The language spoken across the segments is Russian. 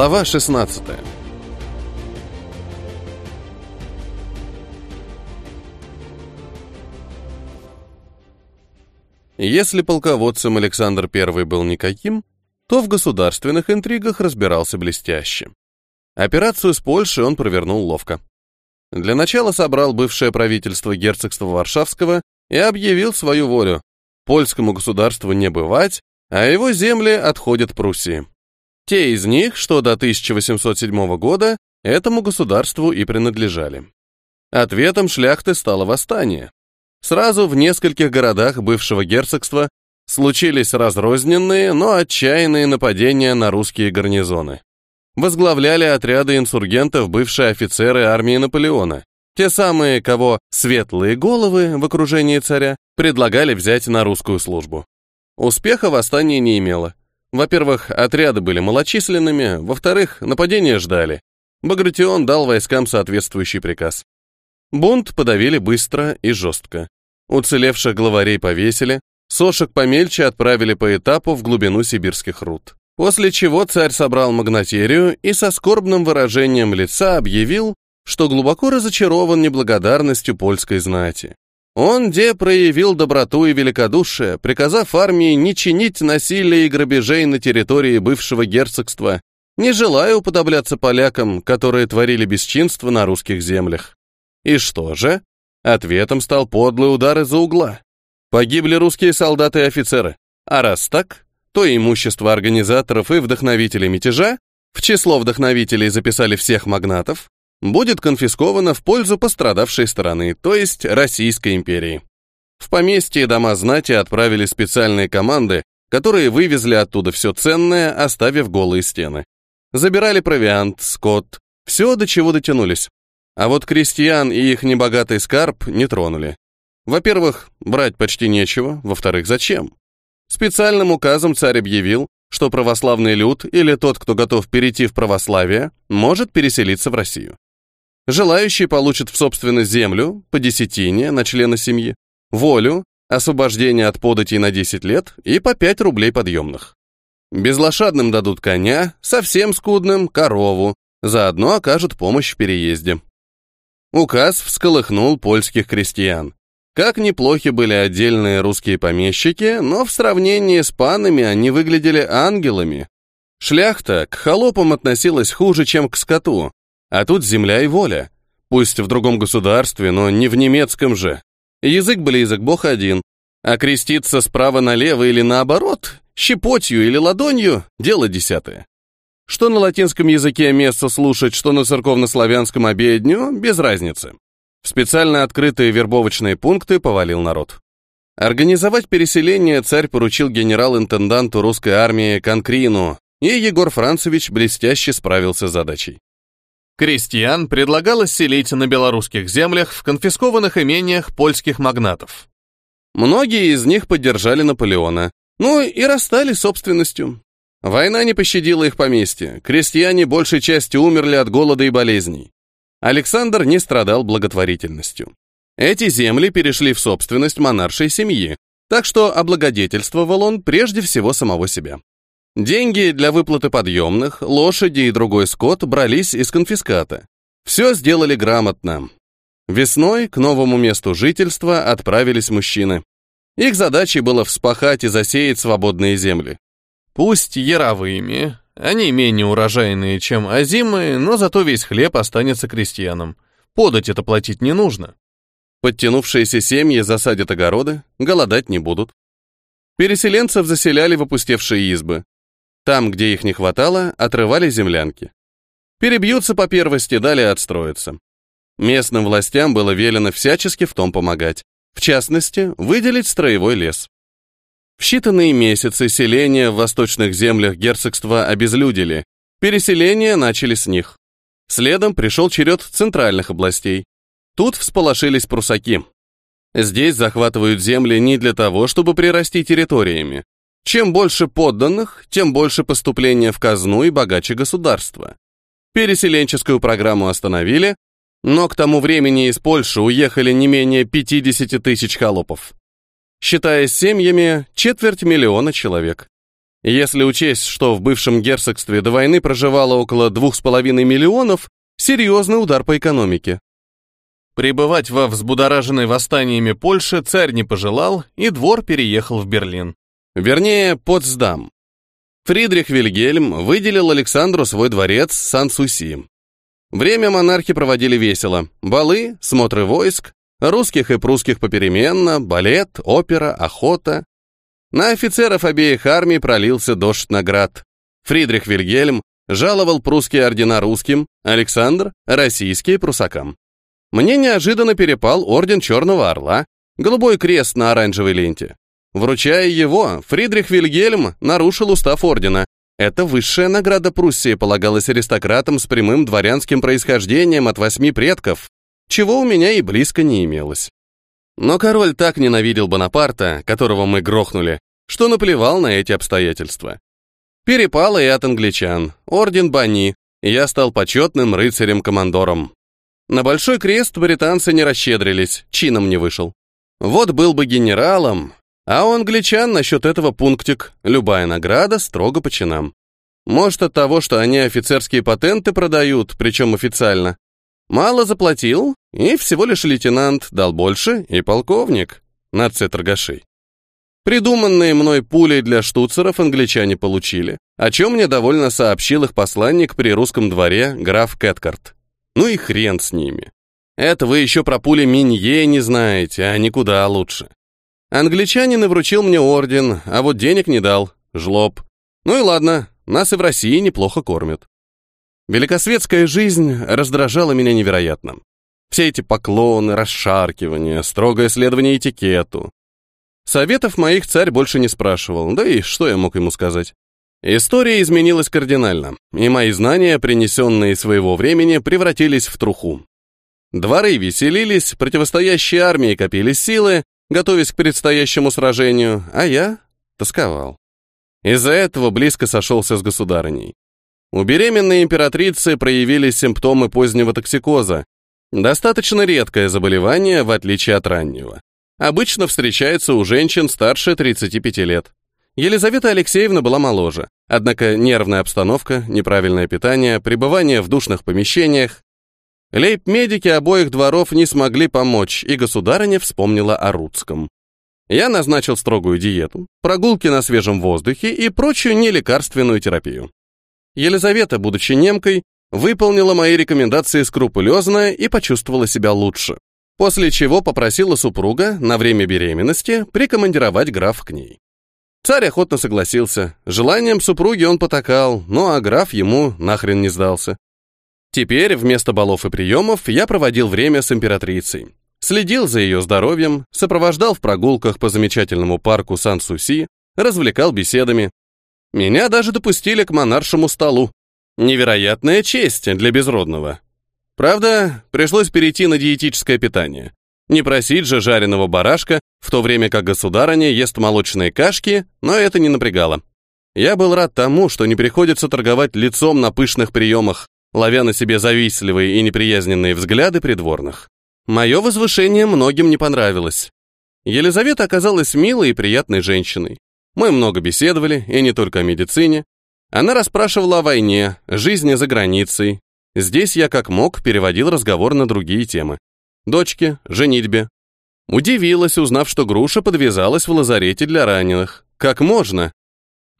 Глава 16 Если полководцем Александр I был никаким, то в государственных интригах разбирался блестяще. Операцию с Польшей он провернул ловко. Для начала собрал бывшее правительство герцогства Варшавского и объявил свою волю. Польскому государству не бывать, а его земли отходят Пруссии. Те из них, что до 1807 года, этому государству и принадлежали. Ответом шляхты стало восстание. Сразу в нескольких городах бывшего герцогства случились разрозненные, но отчаянные нападения на русские гарнизоны. Возглавляли отряды инсургентов бывшие офицеры армии Наполеона, те самые, кого светлые головы в окружении царя предлагали взять на русскую службу. Успеха восстание не имело. Во-первых, отряды были малочисленными, во-вторых, нападения ждали. Багратион дал войскам соответствующий приказ. Бунт подавили быстро и жестко. Уцелевших главарей повесили, сошек помельче отправили по этапу в глубину сибирских руд. После чего царь собрал магнатерию и со скорбным выражением лица объявил, что глубоко разочарован неблагодарностью польской знати. Он где проявил доброту и великодушие, приказав армии не чинить насилия и грабежей на территории бывшего герцогства, не желая уподобляться полякам, которые творили бесчинство на русских землях. И что же? Ответом стал подлый удар из-за угла. Погибли русские солдаты и офицеры. А раз так, то имущество организаторов и вдохновителей мятежа, в число вдохновителей записали всех магнатов, будет конфисковано в пользу пострадавшей стороны, то есть Российской империи. В поместье дома знати отправили специальные команды, которые вывезли оттуда все ценное, оставив голые стены. Забирали провиант, скот, все, до чего дотянулись. А вот крестьян и их небогатый скарб не тронули. Во-первых, брать почти нечего, во-вторых, зачем? Специальным указом царь объявил, что православный люд или тот, кто готов перейти в православие, может переселиться в Россию. Желающий получит в собственность землю, по десятине на члена семьи, волю, освобождение от податей на 10 лет и по 5 рублей подъемных. Безлошадным дадут коня, совсем скудным – корову, заодно окажут помощь в переезде. Указ всколыхнул польских крестьян. Как неплохи были отдельные русские помещики, но в сравнении с панами они выглядели ангелами. Шляхта к холопам относилась хуже, чем к скоту, а тут земля и воля. Пусть в другом государстве, но не в немецком же. Язык близок, бог один. А креститься справа налево или наоборот, щепотью или ладонью – дело десятое. Что на латинском языке место слушать, что на церковнославянском обедню – без разницы. В специально открытые вербовочные пункты повалил народ. Организовать переселение царь поручил генерал-интенданту русской армии Конкрину, и Егор Францевич блестяще справился с задачей. Крестьян предлагалось селить на белорусских землях в конфискованных имениях польских магнатов. Многие из них поддержали Наполеона, ну и расстались собственностью. Война не пощадила их поместья, крестьяне большей частью умерли от голода и болезней. Александр не страдал благотворительностью. Эти земли перешли в собственность монаршей семьи, так что облагодетельствовал он прежде всего самого себя. Деньги для выплаты подъемных, лошади и другой скот брались из конфиската. Все сделали грамотно. Весной к новому месту жительства отправились мужчины. Их задачей было вспахать и засеять свободные земли. Пусть яровыми, они менее урожайные, чем озимые, но зато весь хлеб останется крестьянам. Подать это платить не нужно. Подтянувшиеся семьи засадят огороды, голодать не будут. Переселенцев заселяли в опустевшие избы. Там, где их не хватало, отрывали землянки. Перебьются по первости, далее отстроятся. Местным властям было велено всячески в том помогать. В частности, выделить строевой лес. В считанные месяцы селения в восточных землях герцогства обезлюдили. Переселения начали с них. Следом пришел черед центральных областей. Тут всполошились прусаки. Здесь захватывают земли не для того, чтобы прирасти территориями. Чем больше подданных, тем больше поступления в казну и богаче государства. Переселенческую программу остановили, но к тому времени из Польши уехали не менее 50 тысяч холопов считая семьями четверть миллиона человек. Если учесть, что в бывшем герцогстве до войны проживало около двух с половиной миллионов, серьезный удар по экономике. Пребывать во взбудораженной восстаниями Польше царь не пожелал, и двор переехал в Берлин. Вернее, Потсдам. Фридрих Вильгельм выделил Александру свой дворец Сан-Суси. Время монархи проводили весело. Балы, смотры войск, русских и прусских попеременно, балет, опера, охота. На офицеров обеих армий пролился дождь наград. Фридрих Вильгельм жаловал прусские ордена русским, Александр — российские прусакам. Мне неожиданно перепал орден Черного Орла, голубой крест на оранжевой ленте. Вручая его, Фридрих Вильгельм нарушил устав ордена. Это высшая награда Пруссии полагалась аристократам с прямым дворянским происхождением от восьми предков, чего у меня и близко не имелось. Но король так ненавидел Бонапарта, которого мы грохнули, что наплевал на эти обстоятельства. Перепало и от англичан, орден Бани, я стал почетным рыцарем-командором. На Большой Крест британцы не расщедрились, чином не вышел. Вот был бы генералом, а у англичан насчет этого пунктик «любая награда строго по чинам». Может, от того, что они офицерские патенты продают, причем официально. Мало заплатил, и всего лишь лейтенант дал больше, и полковник. Нация торгашей. Придуманные мной пули для штуцеров англичане получили, о чем мне довольно сообщил их посланник при русском дворе граф Кэткарт. Ну и хрен с ними. Это вы еще про пули Минье не знаете, а никуда лучше. Англичанин и вручил мне орден, а вот денег не дал. Жлоб. Ну и ладно, нас и в России неплохо кормят. Великосветская жизнь раздражала меня невероятно. Все эти поклоны, расшаркивания, строгое следование этикету. Советов моих царь больше не спрашивал, да и что я мог ему сказать? История изменилась кардинально, и мои знания, принесенные своего времени, превратились в труху. Дворы веселились, противостоящие армии копили силы, готовясь к предстоящему сражению, а я тосковал. Из-за этого близко сошелся с государыней. У беременной императрицы проявились симптомы позднего токсикоза, достаточно редкое заболевание, в отличие от раннего. Обычно встречается у женщин старше 35 лет. Елизавета Алексеевна была моложе, однако нервная обстановка, неправильное питание, пребывание в душных помещениях, Лейб-медики обоих дворов не смогли помочь, и государыня вспомнила о Рудском. Я назначил строгую диету, прогулки на свежем воздухе и прочую нелекарственную терапию. Елизавета, будучи немкой, выполнила мои рекомендации скрупулезно и почувствовала себя лучше, после чего попросила супруга на время беременности прикомандировать граф к ней. Царь охотно согласился, желанием супруги он потакал, ну а граф ему нахрен не сдался. Теперь вместо балов и приемов я проводил время с императрицей. Следил за ее здоровьем, сопровождал в прогулках по замечательному парку Сан-Суси, развлекал беседами. Меня даже допустили к монаршему столу. Невероятная честь для безродного. Правда, пришлось перейти на диетическое питание. Не просить же жареного барашка, в то время как государыня ест молочные кашки, но это не напрягало. Я был рад тому, что не приходится торговать лицом на пышных приемах, ловя на себе завистливые и неприязненные взгляды придворных. Мое возвышение многим не понравилось. Елизавета оказалась милой и приятной женщиной. Мы много беседовали, и не только о медицине. Она расспрашивала о войне, жизни за границей. Здесь я как мог переводил разговор на другие темы. Дочке, женитьбе. Удивилась, узнав, что Груша подвязалась в лазарете для раненых. Как можно?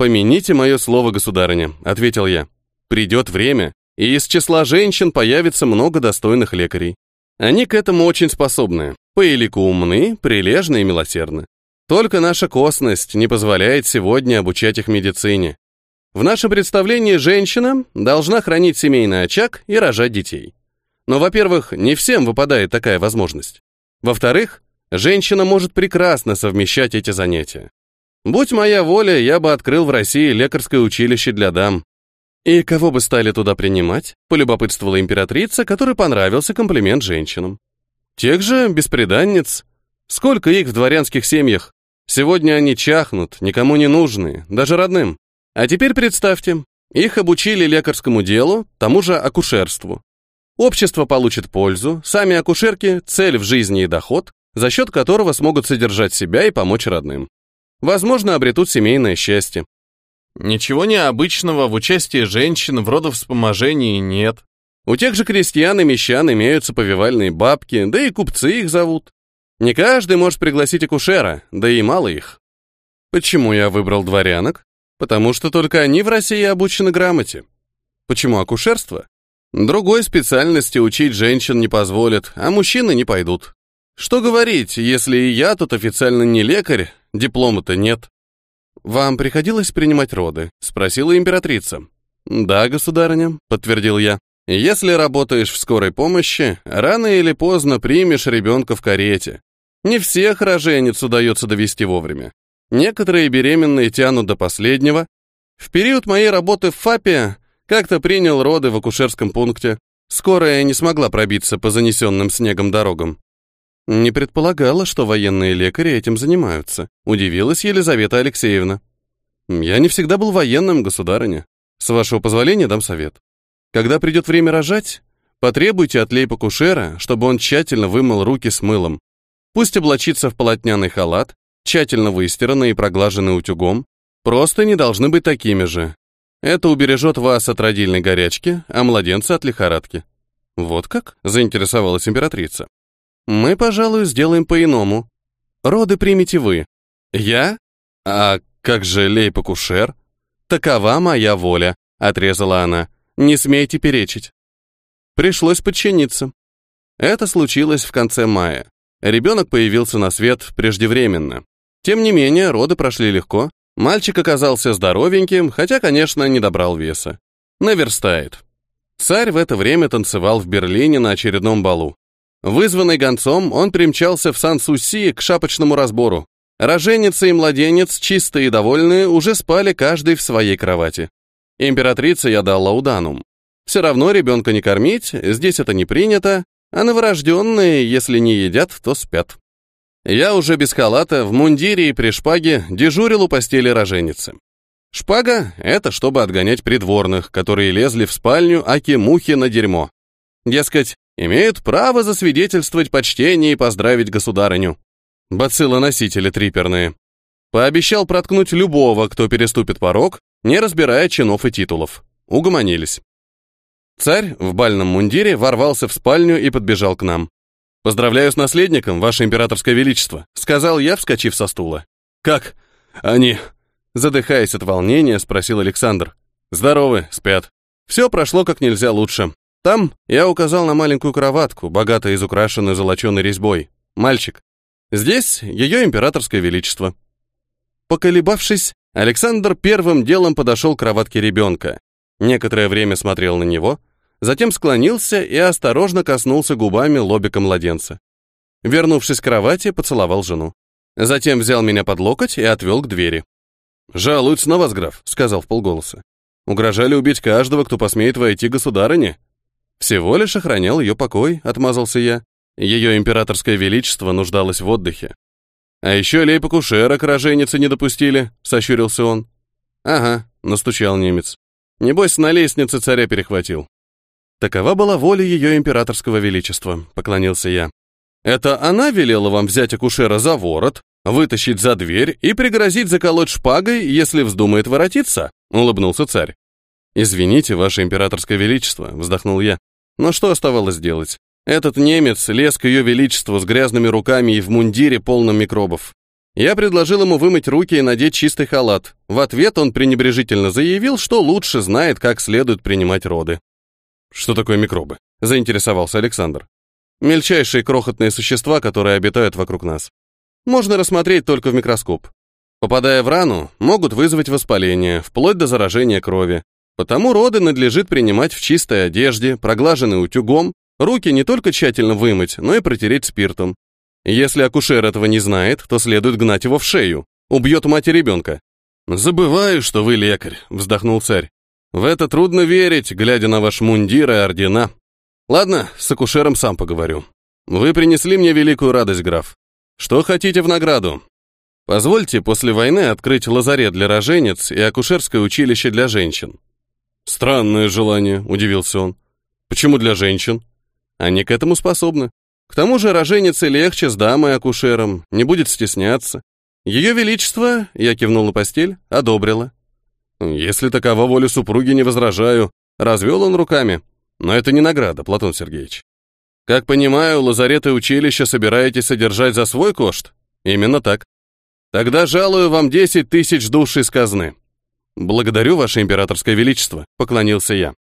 «Помяните мое слово, государыня», — ответил я. «Придет время, и из числа женщин появится много достойных лекарей. Они к этому очень способны, по элику умны, прилежны и милосердны. Только наша косность не позволяет сегодня обучать их медицине. В нашем представлении женщина должна хранить семейный очаг и рожать детей. Но, во-первых, не всем выпадает такая возможность. Во-вторых, женщина может прекрасно совмещать эти занятия. Будь моя воля, я бы открыл в России лекарское училище для дам. «И кого бы стали туда принимать?» — полюбопытствовала императрица, которой понравился комплимент женщинам. «Тех же беспреданниц. Сколько их в дворянских семьях? Сегодня они чахнут, никому не нужны, даже родным. А теперь представьте, их обучили лекарскому делу, тому же акушерству. Общество получит пользу, сами акушерки — цель в жизни и доход, за счет которого смогут содержать себя и помочь родным. Возможно, обретут семейное счастье. Ничего необычного в участии женщин в родовспоможении нет. У тех же крестьян и мещан имеются повивальные бабки, да и купцы их зовут. Не каждый может пригласить акушера, да и мало их. Почему я выбрал дворянок? Потому что только они в России обучены грамоте. Почему акушерство? Другой специальности учить женщин не позволят, а мужчины не пойдут. Что говорить, если и я тут официально не лекарь, диплома-то нет. «Вам приходилось принимать роды?» — спросила императрица. «Да, государыня», — подтвердил я. «Если работаешь в скорой помощи, рано или поздно примешь ребенка в карете. Не всех роженец удается довести вовремя. Некоторые беременные тянут до последнего. В период моей работы в ФАПе как-то принял роды в акушерском пункте. Скорая не смогла пробиться по занесенным снегом дорогам. Не предполагала, что военные лекари этим занимаются, удивилась Елизавета Алексеевна. Я не всегда был военным, государыня. С вашего позволения дам совет. Когда придет время рожать, потребуйте от лейб-акушера, чтобы он тщательно вымыл руки с мылом. Пусть облачится в полотняный халат, тщательно выстиранный и проглаженный утюгом. Просто не должны быть такими же. Это убережет вас от родильной горячки, а младенца от лихорадки. Вот как? заинтересовалась императрица. Мы, пожалуй, сделаем по-иному. Роды примите вы. Я? А как же лейб-акушер? Такова моя воля, отрезала она. Не смейте перечить. Пришлось подчиниться. Это случилось в конце мая. Ребенок появился на свет преждевременно. Тем не менее, роды прошли легко. Мальчик оказался здоровеньким, хотя, конечно, не добрал веса. Наверстает. Царь в это время танцевал в Берлине на очередном балу. Вызванный гонцом, он примчался в Сан-Суси к шапочному разбору. Роженица и младенец, чистые и довольные, уже спали каждый в своей кровати. Императрица я дал лауданум. Все равно ребенка не кормить, здесь это не принято, а новорожденные, если не едят, то спят. Я уже без халата, в мундире и при шпаге дежурил у постели роженицы. Шпага — это чтобы отгонять придворных, которые лезли в спальню аки-мухи на дерьмо. Дескать, имеют право засвидетельствовать почтение и поздравить государыню. Бациллоносители триперные. Пообещал проткнуть любого, кто переступит порог, не разбирая чинов и титулов. Угомонились. Царь в бальном мундире ворвался в спальню и подбежал к нам. «Поздравляю с наследником, ваше императорское величество», — сказал я, вскочив со стула. «Как? Они...» Задыхаясь от волнения, спросил Александр. «Здоровы, спят. Все прошло как нельзя лучше. Там я указал на маленькую кроватку, богато изукрашенную золоченой резьбой. Мальчик. Здесь ее императорское величество. Поколебавшись, Александр первым делом подошел к кроватке ребенка. Некоторое время смотрел на него, затем склонился и осторожно коснулся губами лобика младенца. Вернувшись к кровати, поцеловал жену. Затем взял меня под локоть и отвел к двери. «Жалуются на вас, граф», — сказал в полголоса. «Угрожали убить каждого, кто посмеет войти государыне». Всего лишь охранял ее покой, отмазался я. Ее императорское величество нуждалось в отдыхе. А еще лейб-акушера к роженице не допустили, сощурился он. Ага, настучал немец. Небось, на лестнице царя перехватил. Такова была воля ее императорского величества, поклонился я. Это она велела вам взять акушера за ворот, вытащить за дверь и пригрозить заколоть шпагой, если вздумает воротиться, улыбнулся царь. Извините, ваше императорское величество, вздохнул я. Но что оставалось делать? Этот немец лез к ее величеству с грязными руками и в мундире полном микробов. Я предложил ему вымыть руки и надеть чистый халат. В ответ он пренебрежительно заявил, что лучше знает, как следует принимать роды. «Что такое микробы?» – заинтересовался Александр. «Мельчайшие крохотные существа, которые обитают вокруг нас. Можно рассмотреть только в микроскоп. Попадая в рану, могут вызвать воспаление, вплоть до заражения крови. Потому роды надлежит принимать в чистой одежде, проглаженной утюгом, руки не только тщательно вымыть, но и протереть спиртом. Если акушер этого не знает, то следует гнать его в шею. Убьет мать и ребенка. «Забываю, что вы лекарь», — вздохнул царь. «В это трудно верить, глядя на ваш мундир и ордена. Ладно, с акушером сам поговорю. Вы принесли мне великую радость, граф. Что хотите в награду? Позвольте после войны открыть лазарет для роженец и акушерское училище для женщин. «Странное желание», — удивился он. «Почему для женщин? Они к этому способны. К тому же роженице легче с дамой-акушером, не будет стесняться. Ее Величество, я кивнул на постель, одобрила. Если такова воля супруги, не возражаю. Развел он руками. Но это не награда, Платон Сергеевич. Как понимаю, лазареты училища собираетесь содержать за свой кошт? Именно так. Тогда жалую вам десять тысяч душ из казны. Благодарю, ваше императорское величество, поклонился я.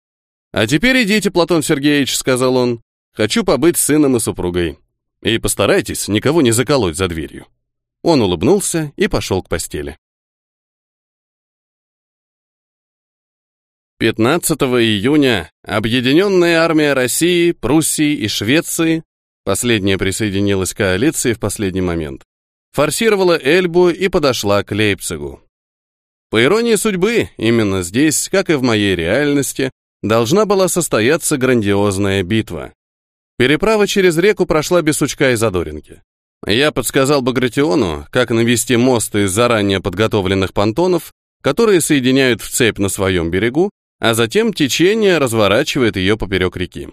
А теперь идите, Платон Сергеевич, сказал он. Хочу побыть сыном и супругой. И постарайтесь никого не заколоть за дверью. Он улыбнулся и пошел к постели. 15 июня Объединенная армия России, Пруссии и Швеции, последняя присоединилась к коалиции в последний момент, форсировала Эльбу и подошла к Лейпцигу. По иронии судьбы, именно здесь, как и в моей реальности, должна была состояться грандиозная битва. Переправа через реку прошла без сучка и задоринки. Я подсказал Багратиону, как навести мост из заранее подготовленных понтонов, которые соединяют в цепь на своем берегу, а затем течение разворачивает ее поперек реки.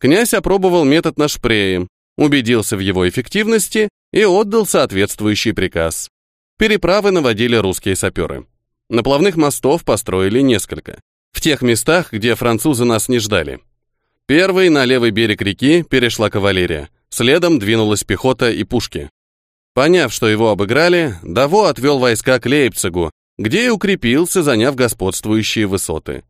Князь опробовал метод на шпрее, убедился в его эффективности и отдал соответствующий приказ. Переправы наводили русские саперы. Наплавных мостов построили несколько. В тех местах, где французы нас не ждали. Первый на левый берег реки перешла кавалерия, следом двинулась пехота и пушки. Поняв, что его обыграли, Даво отвел войска к Лейпцигу, где и укрепился, заняв господствующие высоты.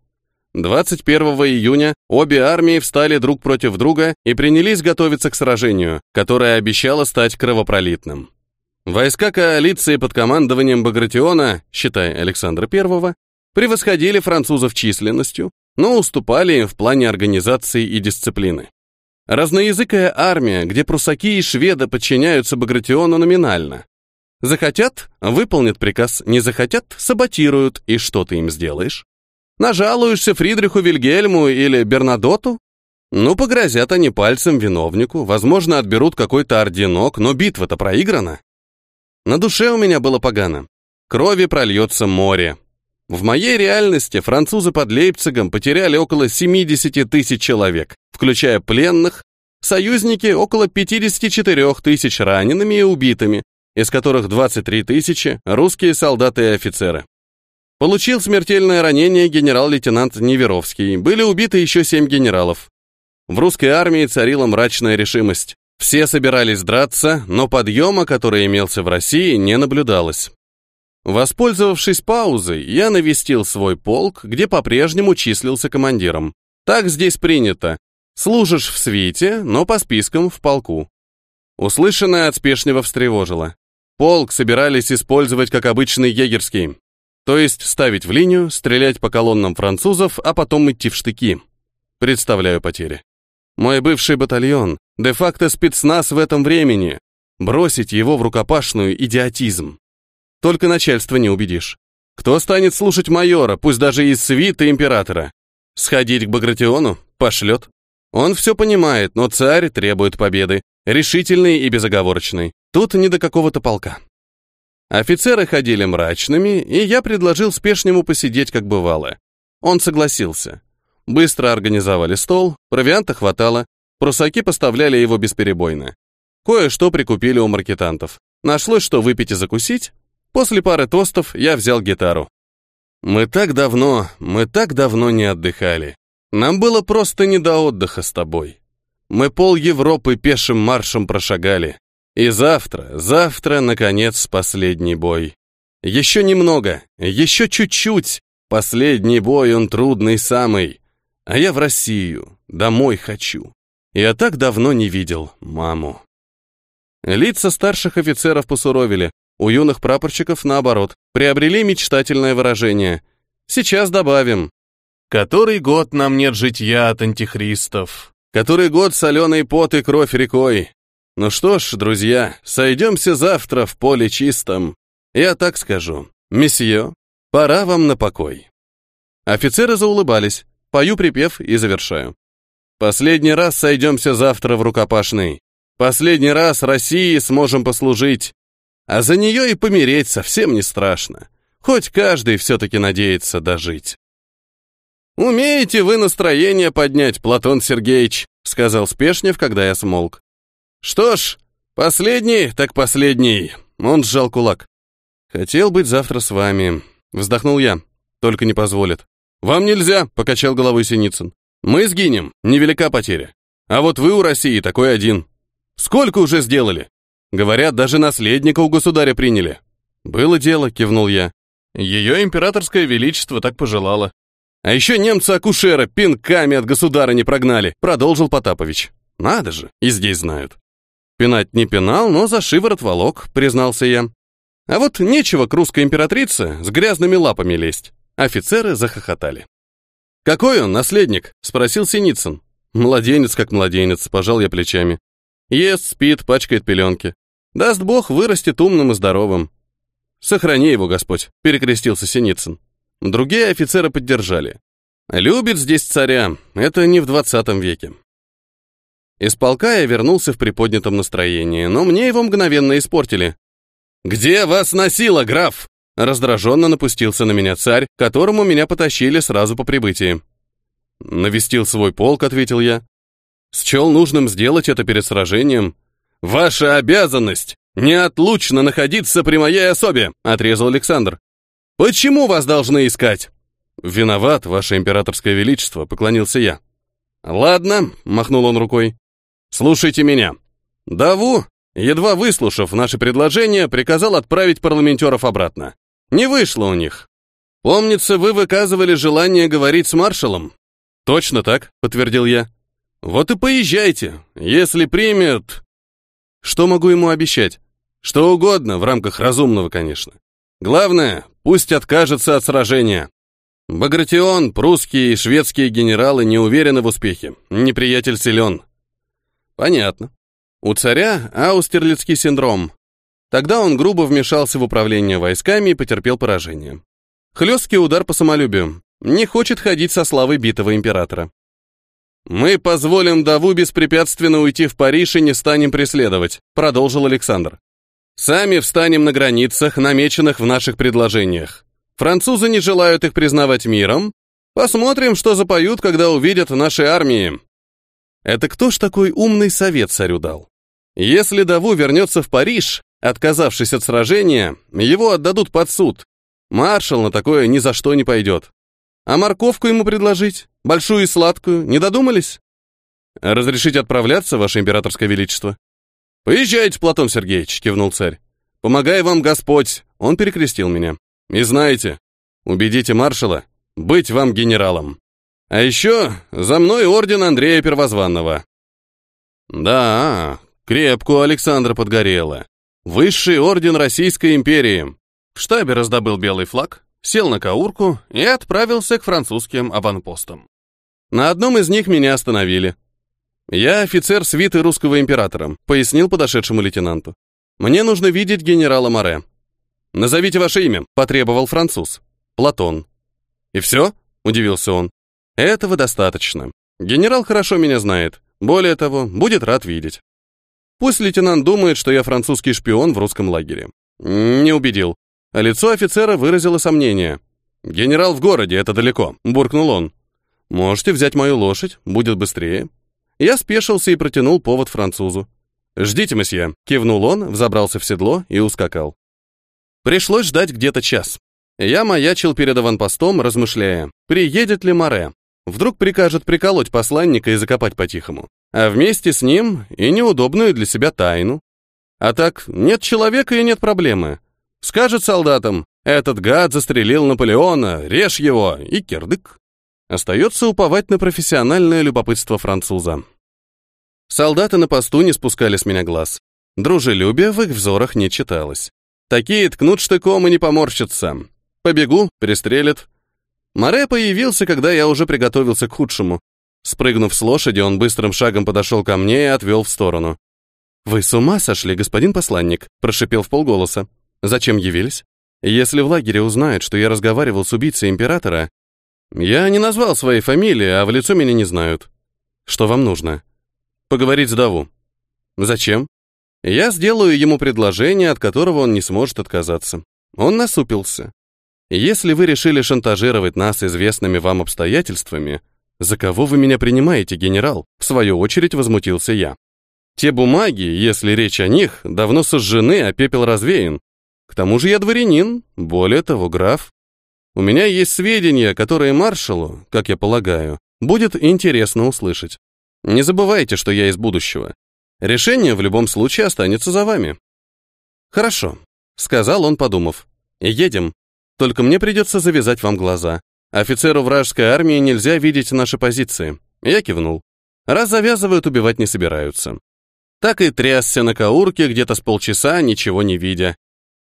21 июня обе армии встали друг против друга и принялись готовиться к сражению, которое обещало стать кровопролитным. Войска коалиции под командованием Багратиона, считай Александра I, превосходили французов численностью, но уступали им в плане организации и дисциплины. Разноязыкая армия, где прусаки и шведы подчиняются Багратиону номинально. Захотят — выполнят приказ, не захотят — саботируют, и что ты им сделаешь? Нажалуешься Фридриху Вильгельму или Бернадоту? Ну, погрозят они пальцем виновнику, возможно, отберут какой-то орденок, но битва-то проиграна. На душе у меня было погано. Крови прольется море. В моей реальности французы под Лейпцигом потеряли около 70 тысяч человек, включая пленных, союзники около 54 тысяч ранеными и убитыми, из которых 23 тысячи – русские солдаты и офицеры. Получил смертельное ранение генерал-лейтенант Неверовский. Были убиты еще семь генералов. В русской армии царила мрачная решимость. Все собирались драться, но подъема, который имелся в России, не наблюдалось. Воспользовавшись паузой, я навестил свой полк, где по-прежнему числился командиром. Так здесь принято. Служишь в свите, но по спискам в полку. Услышанное от спешнего встревожило. Полк собирались использовать как обычный егерский. То есть ставить в линию, стрелять по колоннам французов, а потом идти в штыки. Представляю потери. Мой бывший батальон, де-факто спецназ в этом времени. Бросить его в рукопашную – идиотизм. Только начальство не убедишь. Кто станет слушать майора, пусть даже из свиты императора? Сходить к Багратиону? Пошлет. Он все понимает, но царь требует победы. Решительной и безоговорочной. Тут не до какого-то полка. Офицеры ходили мрачными, и я предложил спешнему посидеть, как бывало. Он согласился. Быстро организовали стол, провианта хватало, прусаки поставляли его бесперебойно. Кое-что прикупили у маркетантов. Нашлось, что выпить и закусить. После пары тостов я взял гитару. Мы так давно, мы так давно не отдыхали. Нам было просто не до отдыха с тобой. Мы пол Европы пешим маршем прошагали. И завтра, завтра, наконец, последний бой. Еще немного, еще чуть-чуть. Последний бой, он трудный самый. А я в Россию, домой хочу. Я так давно не видел маму. Лица старших офицеров посуровили, у юных прапорщиков, наоборот, приобрели мечтательное выражение. Сейчас добавим. Который год нам нет житья от антихристов? Который год соленый пот и кровь рекой? Ну что ж, друзья, сойдемся завтра в поле чистом. Я так скажу. Месье, пора вам на покой. Офицеры заулыбались. Пою припев и завершаю. Последний раз сойдемся завтра в рукопашный. Последний раз России сможем послужить. А за нее и помереть совсем не страшно. Хоть каждый все-таки надеется дожить. «Умеете вы настроение поднять, Платон Сергеевич», — сказал Спешнев, когда я смолк. Что ж, последний, так последний. Он сжал кулак. Хотел быть завтра с вами. Вздохнул я. только не позволят. Вам нельзя, покачал головой Синицын. Мы сгинем, невелика потеря. А вот вы у России такой один. Сколько уже сделали? Говорят, даже наследника у государя приняли. Было дело, кивнул я. Ее императорское величество так пожелало. А еще немца-акушера пинками от государа не прогнали, продолжил Потапович. Надо же, и здесь знают. Пинать не пинал, но за шиворот волок, признался я. А вот нечего к русской императрице с грязными лапами лезть. Офицеры захохотали. «Какой он, наследник?» — спросил Синицын. «Младенец как младенец», — пожал я плечами. Ест, спит, пачкает пеленки. Даст бог, вырастет умным и здоровым. Сохрани его, Господь, перекрестился Синицын. Другие офицеры поддержали. Любит здесь царя, это не в двадцатом веке. Из полка я вернулся в приподнятом настроении, но мне его мгновенно испортили. «Где вас носило, граф?» Раздраженно напустился на меня царь, которому меня потащили сразу по прибытии. «Навестил свой полк», — ответил я. Счел нужным сделать это перед сражением. «Ваша обязанность неотлучно находиться при моей особе», — отрезал Александр. «Почему вас должны искать?» «Виноват, ваше императорское величество», — поклонился я. «Ладно», — махнул он рукой. «Слушайте меня. Даву, едва выслушав наше предложение, приказал отправить парламентеров обратно. Не вышло у них. Помнится, вы выказывали желание говорить с маршалом?» «Точно так», — подтвердил я. Вот и поезжайте, если примет. Что могу ему обещать? Что угодно, в рамках разумного, конечно. Главное, пусть откажется от сражения. Багратион, прусские и шведские генералы не уверены в успехе. Неприятель силен. Понятно. У царя аустерлицкий синдром. Тогда он грубо вмешался в управление войсками и потерпел поражение. Хлесткий удар по самолюбию. Не хочет ходить со славой битого императора. «Мы позволим Даву беспрепятственно уйти в Париж и не станем преследовать», продолжил Александр. «Сами встанем на границах, намеченных в наших предложениях. Французы не желают их признавать миром. Посмотрим, что запоют, когда увидят наши армии». Это кто ж такой умный совет царю дал? Если Даву вернется в Париж, отказавшись от сражения, его отдадут под суд. Маршал на такое ни за что не пойдет. А морковку ему предложить? Большую и сладкую? Не додумались? Разрешить отправляться, ваше императорское величество? Поезжайте, Платон Сергеевич, кивнул царь. Помогай вам Господь. Он перекрестил меня. И знаете, убедите маршала быть вам генералом. А еще за мной орден Андрея Первозванного. Да, крепко Александра подгорело. Высший орден Российской империи. В штабе раздобыл белый флаг, сел на каурку и отправился к французским аванпостам. На одном из них меня остановили. «Я офицер свиты русского императора», — пояснил подошедшему лейтенанту. «Мне нужно видеть генерала Море». «Назовите ваше имя», — потребовал француз. «Платон». «И все?» — удивился он. «Этого достаточно. Генерал хорошо меня знает. Более того, будет рад видеть. Пусть лейтенант думает, что я французский шпион в русском лагере». Не убедил. Лицо офицера выразило сомнение. «Генерал в городе, это далеко», — буркнул он. «Можете взять мою лошадь, будет быстрее». Я спешился и протянул повод французу. «Ждите, месье», — кивнул он, взобрался в седло и ускакал. Пришлось ждать где-то час. Я маячил перед аванпостом, размышляя, приедет ли Море. Вдруг прикажет приколоть посланника и закопать по-тихому. А вместе с ним и неудобную для себя тайну. А так, нет человека и нет проблемы. Скажет солдатам, этот гад застрелил Наполеона, режь его, и кирдык. Остается уповать на профессиональное любопытство француза. Солдаты на посту не спускали с меня глаз. Дружелюбие в их взорах не читалось. Такие ткнут штыком и не поморщатся. Побегу, перестрелят. Море появился, когда я уже приготовился к худшему. Спрыгнув с лошади, он быстрым шагом подошел ко мне и отвел в сторону. «Вы с ума сошли, господин посланник?» – прошипел в полголоса. «Зачем явились? Если в лагере узнают, что я разговаривал с убийцей императора, я не назвал своей фамилии, а в лицо меня не знают. Что вам нужно? Поговорить с Даву. Зачем? Я сделаю ему предложение, от которого он не сможет отказаться. Он насупился. Если вы решили шантажировать нас известными вам обстоятельствами, за кого вы меня принимаете, генерал? В свою очередь возмутился я. Те бумаги, если речь о них, давно сожжены, а пепел развеян. К тому же я дворянин, более того, граф. У меня есть сведения, которые маршалу, как я полагаю, будет интересно услышать. Не забывайте, что я из будущего. Решение в любом случае останется за вами. Хорошо, сказал он, подумав. Едем. Только мне придется завязать вам глаза. Офицеру вражеской армии нельзя видеть наши позиции. Я кивнул. Раз завязывают, убивать не собираются. Так и трясся на каурке где-то с полчаса, ничего не видя.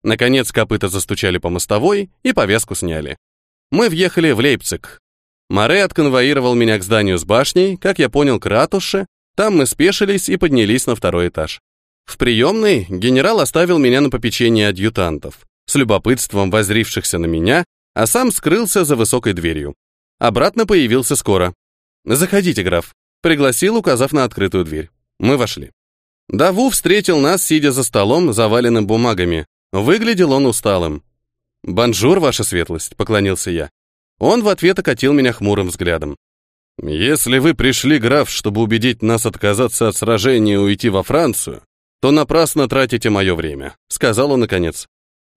Наконец копыта застучали по мостовой и повязку сняли. Мы въехали в Лейпциг. Море отконвоировал меня к зданию с башней, как я понял, к ратуше, там мы спешились и поднялись на второй этаж. В приемной генерал оставил меня на попечение адъютантов, с любопытством возрившихся на меня, а сам скрылся за высокой дверью. Обратно появился скоро. «Заходите, граф», — пригласил, указав на открытую дверь. Мы вошли. Даву встретил нас, сидя за столом, заваленным бумагами. Выглядел он усталым. «Bonjour, ваша светлость», — поклонился я. Он в ответ окатил меня хмурым взглядом. «Если вы пришли, граф, чтобы убедить нас отказаться от сражения и уйти во Францию, то напрасно тратите мое время», — сказал он наконец.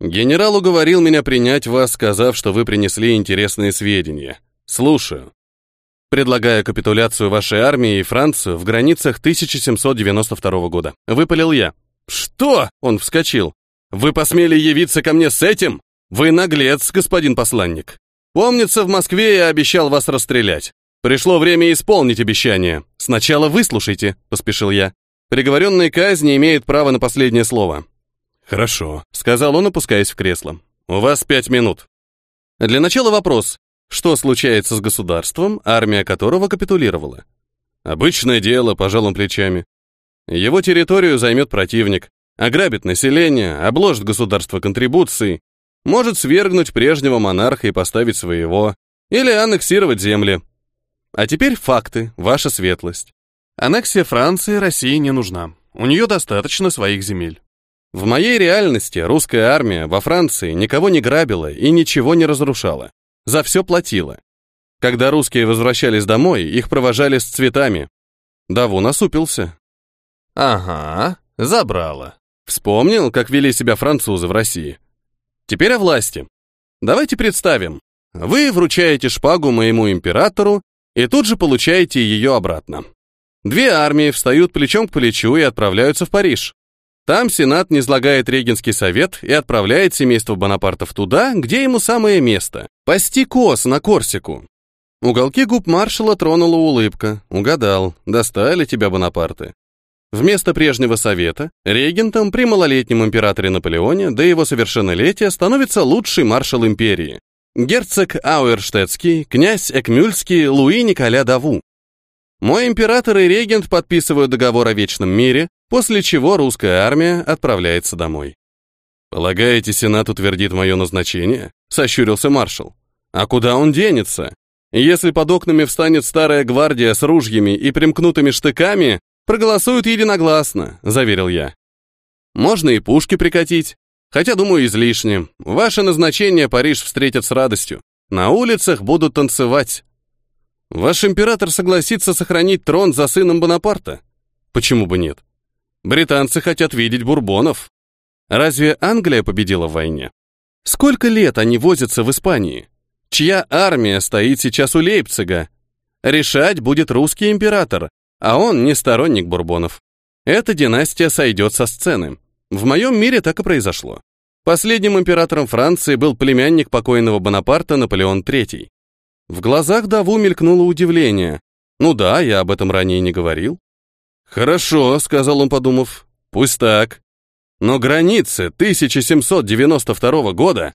«Генерал уговорил меня принять вас, сказав, что вы принесли интересные сведения. Слушаю. Предлагаю капитуляцию вашей армии и Францию в границах 1792 года. Выпалил я. «Что?» — он вскочил. «Вы посмели явиться ко мне с этим? Вы наглец, господин посланник. Помнится, в Москве я обещал вас расстрелять. Пришло время исполнить обещание. Сначала выслушайте, поспешил я. Приговоренный казни имеет право на последнее слово. Хорошо, сказал он, опускаясь в кресло. У вас пять минут. Для начала вопрос. Что случается с государством, армия которого капитулировала? Обычное дело, пожал плечами. Его территорию займет противник, ограбит население, обложит государство контрибуцией, может свергнуть прежнего монарха и поставить своего, или аннексировать земли. А теперь факты, ваша светлость. Аннексия Франции России не нужна. У нее достаточно своих земель. В моей реальности русская армия во Франции никого не грабила и ничего не разрушала. За все платила. Когда русские возвращались домой, их провожали с цветами. Даву насупился. Ага, забрала. Вспомнил, как вели себя французы в России. Теперь о власти. Давайте представим. Вы вручаете шпагу моему императору, и тут же получаете ее обратно. Две армии встают плечом к плечу и отправляются в Париж. Там Сенат низлагает Регенский совет и отправляет семейство Бонапартов туда, где ему самое место – пасти коз на Корсику. Уголки губ маршала тронула улыбка. Угадал, достали тебя Бонапарты. Вместо прежнего совета, регентом при малолетнем императоре Наполеоне до его совершеннолетия становится лучший маршал империи, Герцог Ауэрштетский, князь Экмюльский, Луи Николя Даву. Мой император и регент подписывают договор о вечном мире, после чего русская армия отправляется домой. «Полагаете, Сенат утвердит мое назначение?» — сощурился маршал. «А куда он денется? Если под окнами встанет старая гвардия с ружьями и примкнутыми штыками, проголосуют единогласно», — заверил я. «Можно и пушки прикатить, Хотя, думаю, излишне. Ваше назначение Париж встретят с радостью. На улицах будут танцевать. Ваш император согласится сохранить трон за сыном Бонапарта? Почему бы нет? Британцы хотят видеть бурбонов. Разве Англия победила в войне? Сколько лет они возятся в Испании? Чья армия стоит сейчас у Лейпцига? Решать будет русский император, а он не сторонник бурбонов. Эта династия сойдет со сцены. В моем мире так и произошло. Последним императором Франции был племянник покойного Бонапарта Наполеон III. В глазах Даву мелькнуло удивление. «Ну да, я об этом ранее не говорил». «Хорошо», — сказал он, подумав, — «пусть так. Но границы 1792 года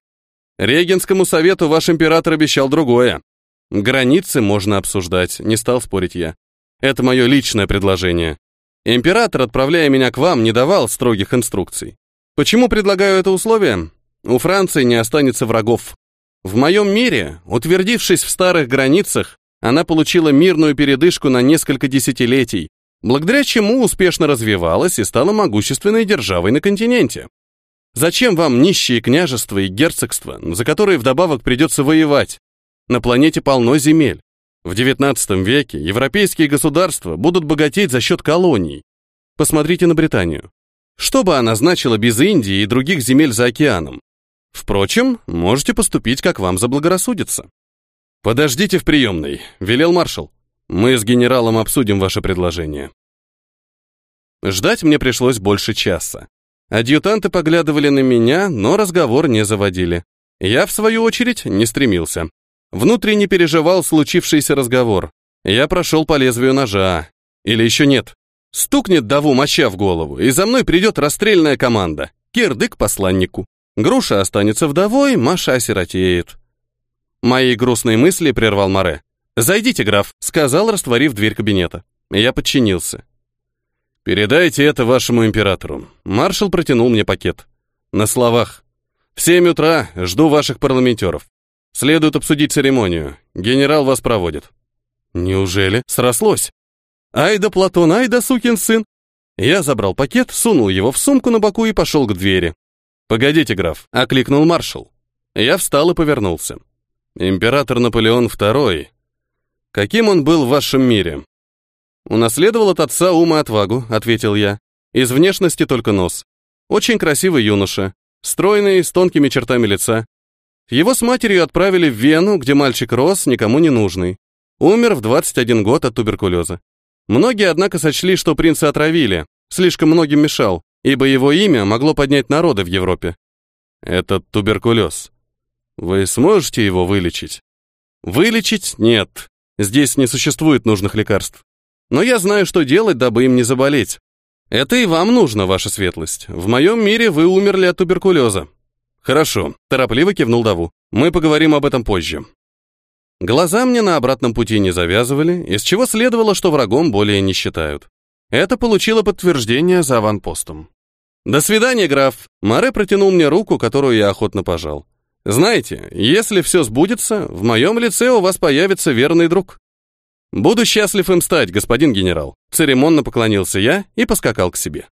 Регенскому совету ваш император обещал другое. Границы можно обсуждать, не стал спорить я. Это мое личное предложение. Император, отправляя меня к вам, не давал строгих инструкций. Почему предлагаю это условие? У Франции не останется врагов. В моем мире, утвердившись в старых границах, она получила мирную передышку на несколько десятилетий, благодаря чему успешно развивалась и стала могущественной державой на континенте. Зачем вам нищие княжества и герцогства, за которые вдобавок придется воевать? На планете полно земель. В XIX веке европейские государства будут богатеть за счет колоний. Посмотрите на Британию. Что бы она значила без Индии и других земель за океаном? Впрочем, можете поступить, как вам заблагорассудится. Подождите в приемной, велел маршал. Мы с генералом обсудим ваше предложение. Ждать мне пришлось больше часа. Адъютанты поглядывали на меня, но разговор не заводили. Я, в свою очередь, не стремился. Внутренне переживал случившийся разговор. Я прошел по лезвию ножа. Или еще нет. Стукнет даву моча в голову, и за мной придет расстрельная команда. Кирдык посланнику. Груша останется вдовой, Маша осиротеет. Мои грустные мысли прервал Море. «Зайдите, граф», — сказал, растворив дверь кабинета. Я подчинился. «Передайте это вашему императору». Маршал протянул мне пакет. «На словах. В семь утра жду ваших парламентеров. Следует обсудить церемонию. Генерал вас проводит». «Неужели?» Срослось. «Ай да Платон, ай да сукин сын!» Я забрал пакет, сунул его в сумку на боку и пошел к двери. «Погодите, граф», — окликнул маршал. Я встал и повернулся. «Император Наполеон II. Каким он был в вашем мире?» «Унаследовал от отца ум и отвагу», — ответил я. «Из внешности только нос. Очень красивый юноша, стройный, с тонкими чертами лица. Его с матерью отправили в Вену, где мальчик рос, никому не нужный. Умер в 21 год от туберкулеза. Многие, однако, сочли, что принца отравили, слишком многим мешал, ибо его имя могло поднять народы в Европе. Этот туберкулез. Вы сможете его вылечить? Вылечить? Нет. Здесь не существует нужных лекарств. Но я знаю, что делать, дабы им не заболеть. Это и вам нужно, ваша светлость. В моем мире вы умерли от туберкулеза. Хорошо, торопливо кивнул Даву. Мы поговорим об этом позже. Глаза мне на обратном пути не завязывали, из чего следовало, что врагом более не считают. Это получило подтверждение за аванпостом. «До свидания, граф!» Маре протянул мне руку, которую я охотно пожал. «Знаете, если все сбудется, в моем лице у вас появится верный друг». «Буду счастлив им стать, господин генерал», — церемонно поклонился я и поскакал к себе.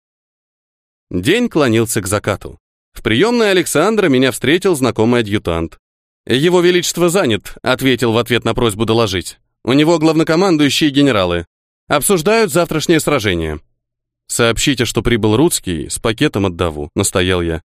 День клонился к закату. В приемной Александра меня встретил знакомый адъютант. «Его Величество занят», — ответил в ответ на просьбу доложить. «У него главнокомандующие генералы. Обсуждают завтрашнее сражение». «Сообщите, что прибыл Рудский с пакетом от Даву», — настоял я.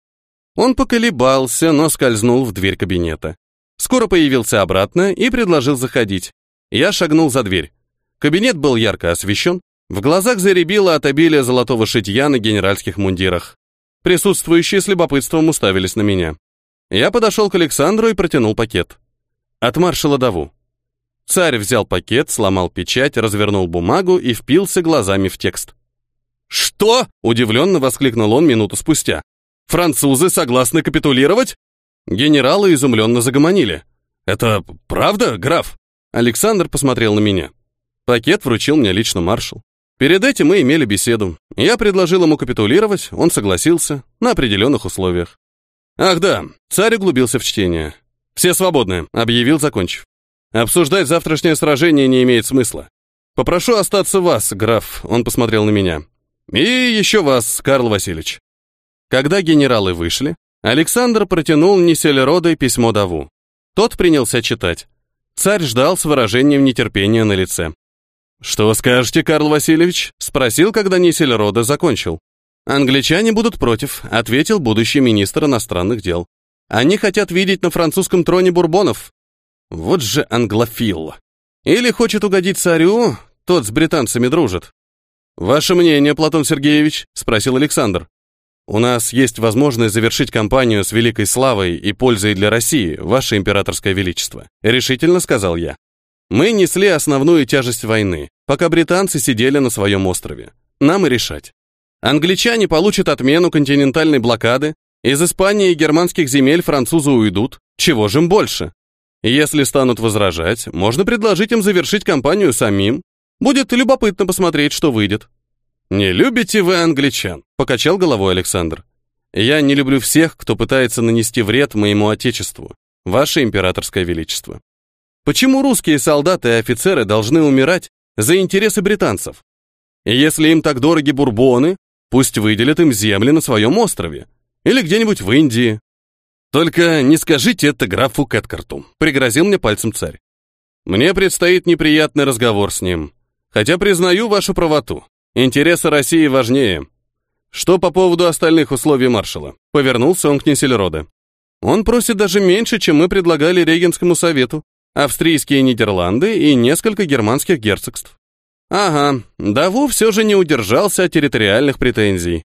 Он поколебался, но скользнул в дверь кабинета. Скоро появился обратно и предложил заходить. Я шагнул за дверь. Кабинет был ярко освещен, в глазах заребило от обилия золотого шитья на генеральских мундирах. Присутствующие с любопытством уставились на меня. Я подошел к Александру и протянул пакет. От маршала Даву. Царь взял пакет, сломал печать, развернул бумагу и впился глазами в текст. «Что?» – удивленно воскликнул он минуту спустя. «Французы согласны капитулировать?» Генералы изумленно загомонили. «Это правда, граф?» Александр посмотрел на меня. Пакет вручил мне лично маршал. Перед этим мы имели беседу. Я предложил ему капитулировать, он согласился, на определенных условиях. Ах да, царь углубился в чтение. «Все свободны», — объявил, закончив. «Обсуждать завтрашнее сражение не имеет смысла. Попрошу остаться вас, граф», — он посмотрел на меня. «И еще вас, Карл Васильевич». Когда генералы вышли, Александр протянул Несельродой письмо Даву. Тот принялся читать. Царь ждал с выражением нетерпения на лице. «Что скажете, Карл Васильевич?» — спросил, когда Нисельрода закончил. «Англичане будут против», — ответил будущий министр иностранных дел. «Они хотят видеть на французском троне бурбонов». Вот же англофил. Или хочет угодить царю, тот с британцами дружит. «Ваше мнение, Платон Сергеевич?» — спросил Александр. У нас есть возможность завершить кампанию с великой славой и пользой для России, ваше императорское величество, решительно сказал я. Мы несли основную тяжесть войны, пока британцы сидели на своем острове. Нам и решать. Англичане получат отмену континентальной блокады, из Испании и германских земель французы уйдут, чего же им больше? Если станут возражать, можно предложить им завершить кампанию самим. Будет любопытно посмотреть, что выйдет. «Не любите вы англичан?» — покачал головой Александр. «Я не люблю всех, кто пытается нанести вред моему отечеству, ваше императорское величество. Почему русские солдаты и офицеры должны умирать за интересы британцев? если им так дороги бурбоны, пусть выделят им земли на своем острове или где-нибудь в Индии. Только не скажите это графу Кэткарту», — пригрозил мне пальцем царь. «Мне предстоит неприятный разговор с ним, хотя признаю вашу правоту. Интересы России важнее. Что по поводу остальных условий маршала? Повернулся он к Несельроде. Он просит даже меньше, чем мы предлагали Регенскому совету. Австрийские Нидерланды и несколько германских герцогств. Ага, Даву все же не удержался от территориальных претензий.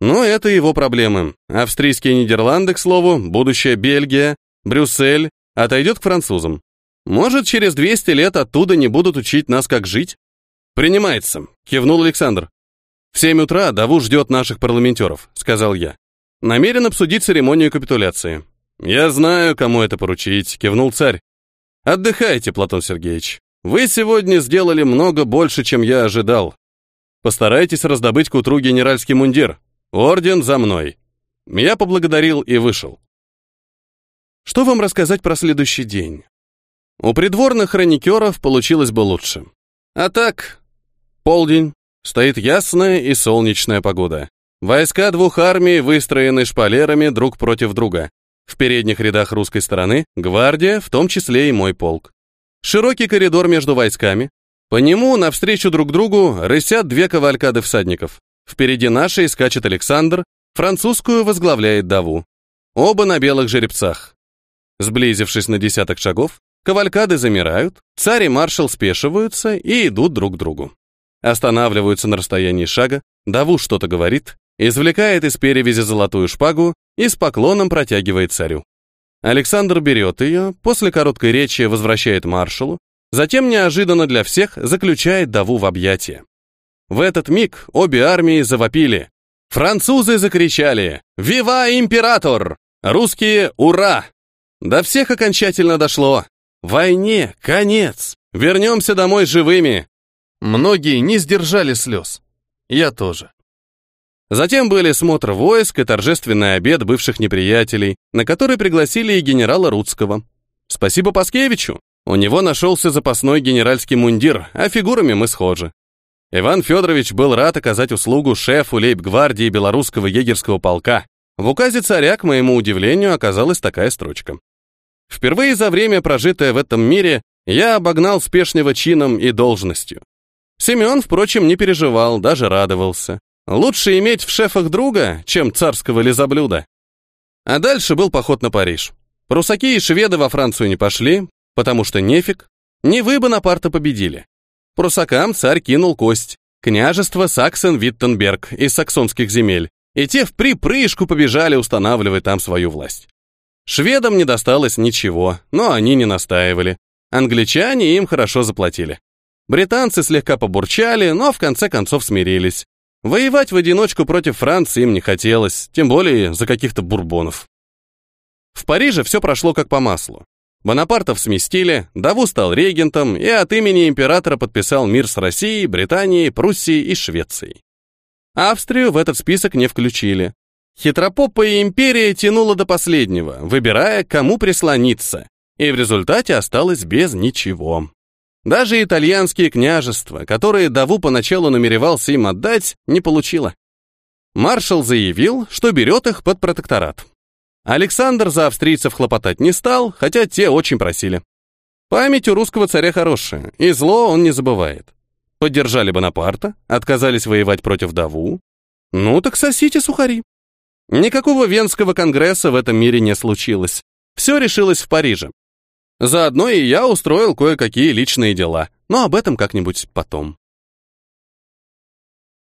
Но это его проблемы. Австрийские Нидерланды, к слову, будущая Бельгия, Брюссель, отойдет к французам. Может, через 200 лет оттуда не будут учить нас, как жить? Принимается, кивнул Александр. В 7 утра Даву ждет наших парламентеров, сказал я. Намерен обсудить церемонию капитуляции. Я знаю, кому это поручить, кивнул царь. Отдыхайте, Платон Сергеевич. Вы сегодня сделали много больше, чем я ожидал. Постарайтесь раздобыть к утру генеральский мундир. Орден за мной. Я поблагодарил и вышел. Что вам рассказать про следующий день? У придворных хроникеров получилось бы лучше. А так, полдень, стоит ясная и солнечная погода. Войска двух армий выстроены шпалерами друг против друга. В передних рядах русской стороны гвардия, в том числе и мой полк. Широкий коридор между войсками. По нему навстречу друг другу рысят две кавалькады всадников. Впереди нашей скачет Александр, французскую возглавляет Даву. Оба на белых жеребцах. Сблизившись на десяток шагов, кавалькады замирают, царь и маршал спешиваются и идут друг к другу. Останавливаются на расстоянии шага, Даву что-то говорит, извлекает из перевязи золотую шпагу и с поклоном протягивает царю. Александр берет ее, после короткой речи возвращает маршалу, затем неожиданно для всех заключает Даву в объятия. В этот миг обе армии завопили. Французы закричали «Вива император!» Русские «Ура!» До всех окончательно дошло. Войне конец. Вернемся домой живыми. Многие не сдержали слез. Я тоже. Затем были смотр войск и торжественный обед бывших неприятелей, на который пригласили и генерала Рудского. Спасибо Паскевичу. У него нашелся запасной генеральский мундир, а фигурами мы схожи. Иван Федорович был рад оказать услугу шефу лейб-гвардии белорусского егерского полка. В указе царя, к моему удивлению, оказалась такая строчка. Впервые за время, прожитое в этом мире, я обогнал спешного чином и должностью. Семен, впрочем, не переживал, даже радовался. Лучше иметь в шефах друга, чем царского лизоблюда. А дальше был поход на Париж. Прусаки и шведы во Францию не пошли, потому что нефиг. Не вы Бонапарта победили. Прусакам царь кинул кость. Княжество Саксен-Виттенберг из саксонских земель. И те в припрыжку побежали устанавливать там свою власть. Шведам не досталось ничего, но они не настаивали. Англичане им хорошо заплатили. Британцы слегка побурчали, но в конце концов смирились. Воевать в одиночку против Франции им не хотелось, тем более за каких-то бурбонов. В Париже все прошло как по маслу. Бонапартов сместили, Даву стал регентом и от имени императора подписал мир с Россией, Британией, Пруссией и Швецией. Австрию в этот список не включили. Хитропопая империя тянула до последнего, выбирая, кому прислониться, и в результате осталась без ничего. Даже итальянские княжества, которые Даву поначалу намеревался им отдать, не получило. Маршал заявил, что берет их под протекторат. Александр за австрийцев хлопотать не стал, хотя те очень просили. Память у русского царя хорошая, и зло он не забывает. Поддержали Бонапарта, отказались воевать против Даву. Ну так сосите сухари. Никакого Венского конгресса в этом мире не случилось. Все решилось в Париже. Заодно и я устроил кое-какие личные дела, но об этом как-нибудь потом.